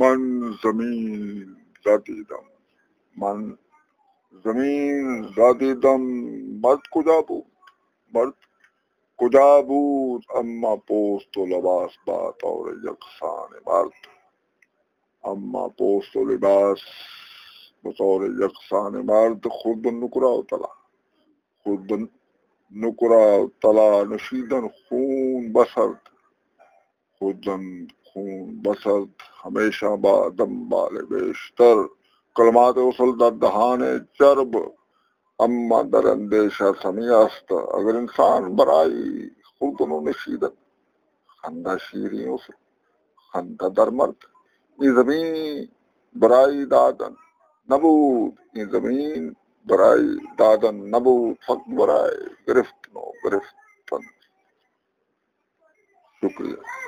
من زمین ذاتی دم، من زمین ذاتی دم، مرد کجا بود؟ مرد کجا بود؟ اما پوست و لباس بات اور یکسان مرد، اما پوست و لباس بطور یکسان مرد، خود نکرا تلا، خود نکرا تلا، نشیدن خون بسرد. خودن خون بسرد ہمیشہ با دم بال بیشتر کلمات اصل در دہان چرب اما در اندیشہ سمی است اگر انسان برائی خودن و نشیدن خندہ شیریں اصل خندہ در مرد این زمین برائی دادن نبود این زمین برائی دادن نبود فقط برائی گرفتن و گرفتن شکریہ